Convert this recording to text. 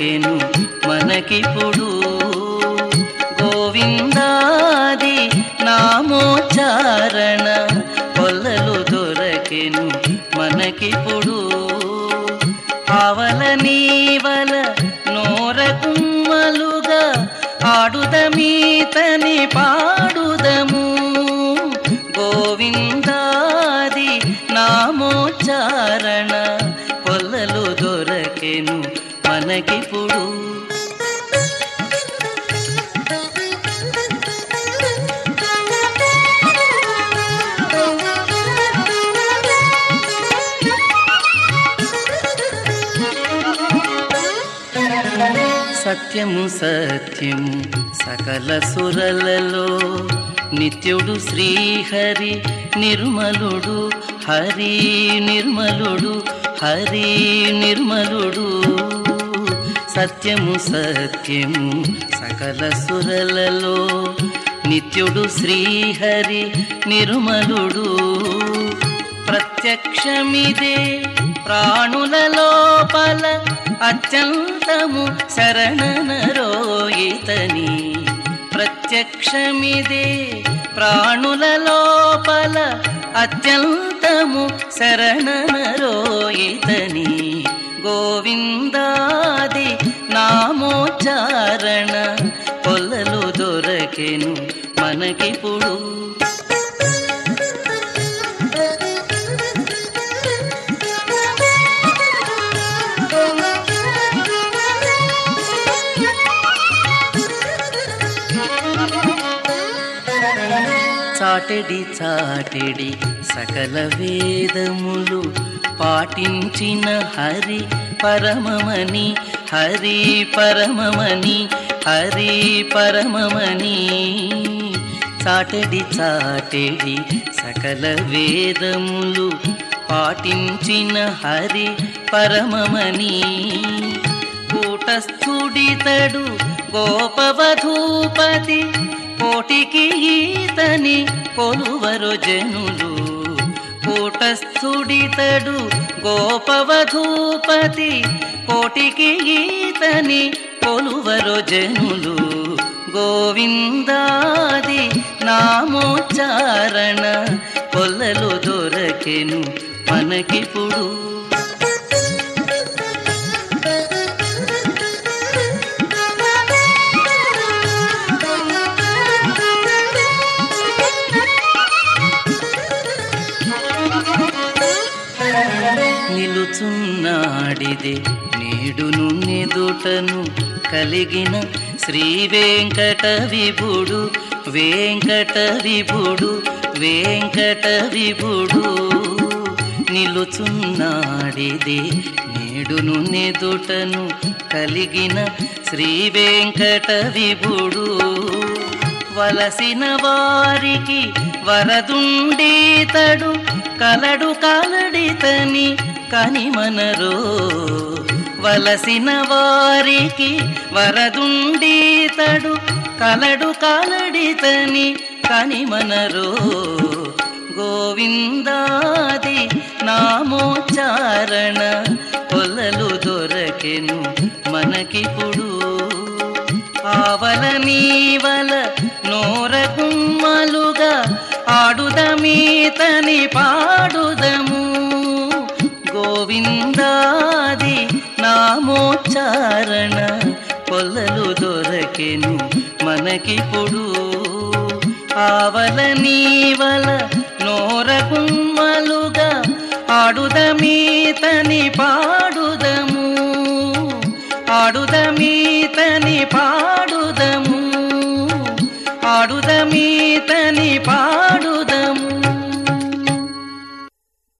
పొల్లలు మనకిప్పుడు. గోవిందాది నామోచారణ పొల్లలు దొరకెను మనకిప్పుడు. ఆవల నీవల నోర కుమ్మలుగా ఆడుదమీతని పాడుదము. గోవిందాది నామోచారణ పొల్లలు దొరకెను మనకిప్పుడు సత్యము సత్యము సకల సురలలో నిత్యుడు శ్రీహరి నిర్మలుడు హరి నిర్మలుడు హరి నిర్మలుడు. సత్యము సత్యము సకల సురలలో నిత్యుడు శ్రీహరి నిర్మలుడు. ప్రత్యక్షమిదే ప్రాణుల లోపల అత్యంతము శరణనరోయితని ప్రత్యక్షమిదే ప్రాణుల లోపల అత్యంతము శరణనరోయితని గోవిందా జారణ పొల్లలు దొరకెను మనకిప్పుడు. చాటెడి చాటెడి సకల వేదములు పాటించిన హరి పరమమని హరి పరమమని హరి పరమమని చాటెడి చాటడి సకల వేదములు పాటించిన హరి పరమమని కూటస్థుడితడు గోపవధూపతి కోటికి ఈతని కొలువరు జనులు. కూటస్థుడితడు గోపవధూపతి కోటికి ఈతని కొలువరు జనులు. గోవిందాది నామోచారణ కొల్లలు దొరకెను మనకిప్పుడు. నిలుచున్నాడిదే నేడును నెదుటను కలిగిన శ్రీ వెంకట విభుడు వెంకట విభుడు వెంకట విభుడు నిలుచున్నాడిదే నేడును నెదుటను కలిగిన శ్రీ వెంకట విభుడు వలసిన వారికి వరదుండీతడు కలడు కలడితని కనిమనరో వలసిన వారికి వరదుండీతడు కలడు కలడితని కనిమనరో గోవిందాది నామోచారణ కొలలు దొరకెను మనకిప్పుడు. ఆవల నీవల నోర గుమ్మలుగా ఆడుదమీతని పాడుదము. గోవిందాది నామోచ్చారణ కొల్లలు దొరకెను మనకిప్పుడు. ఆవల నీవల నోర గుమ్మలుగా ఆడుదమీతని పాడుదము. ఆడుదమీతని పాడుదము. ఆడుదమీతని పా